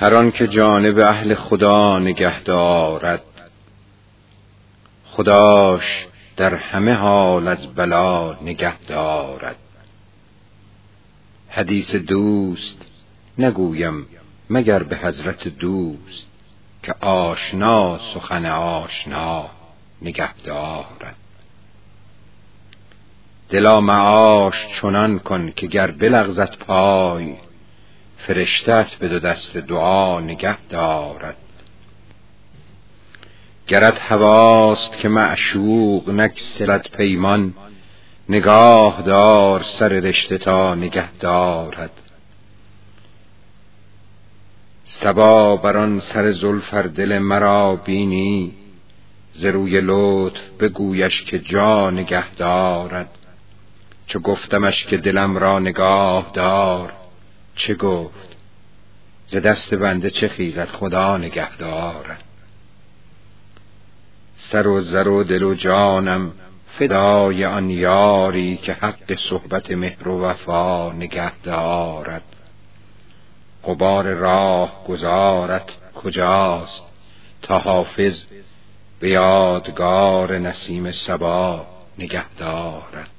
هر آن که جانب اهل خدا نگه دارد. خداش در همه حال از بلا نگه دارد. حدیث دوست نگویم مگر به حضرت دوست که آشنا سخن آشنا نگه دارد. دلا معاش چنان کن که گر بلغزت پای فرشتت به دو دست دعا نگه دارد. گرت هواست که معشوق نکسلت پیمان نگاه دار سر رشته تا نگه دارد. سبا بر آن سر زلفر دل مرا بینی ز روی لطف بگویش که جا نگه دارد. چو گفتمش که دلم را نگاه دار چه گفت؟ ز دست بنده چه خیزد؟ خدا نگه دارد سر و زر و دل و جانم فدای آن یاری که حق صحبت مهر و وفا نگه دارد غبار راه گذارت کجاست؟ تا حافظ به یادگار نسیم سبا نگه دارد